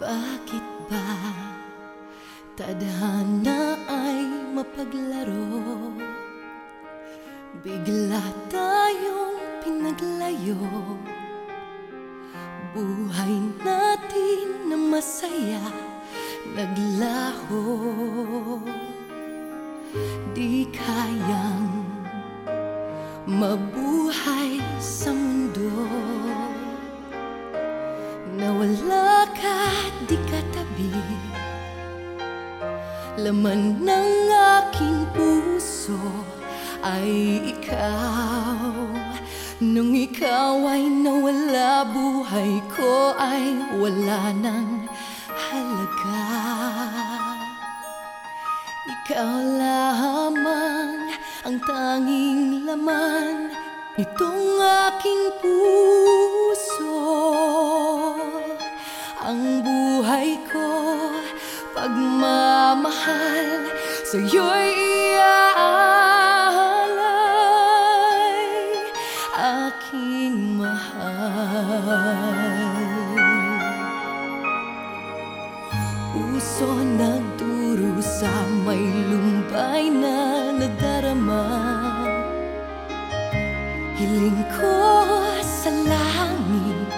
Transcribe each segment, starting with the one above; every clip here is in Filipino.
Bakit ba tadhana ay mapaglaro? Bigla tayong pinaglayo. Buhay natin na masaya naglaho. Di kayang mabuhay sa mundo. Nawala ka, Laman ng aking puso ay ikaw. Nung ikaw ay nawala, buhay ko ay wala ng halaga. Ikaw lamang ang tanging laman nitong aking puso. Ang buhay ko, pagmamahal sa'yo'y iaalay Aking mahal. Puso nagdurusa may lumbay na nadarama. Hiling ko sa langit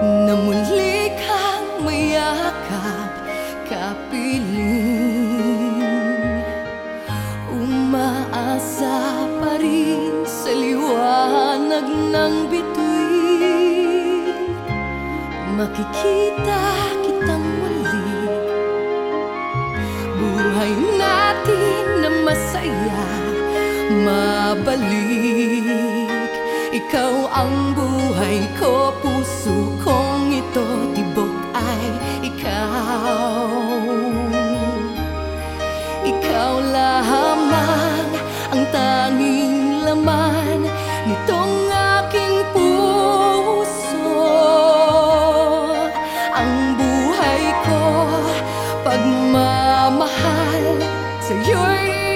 Na muli ng bituin. Makikita kitang muli Buhay natin na masaya. Mabalik. Ikaw ang buhay ko Puso kong ito Tibok ay ikaw. Ikaw lamang Ang tanging laman Nitong Pagmamahal Sa'yo'y aalay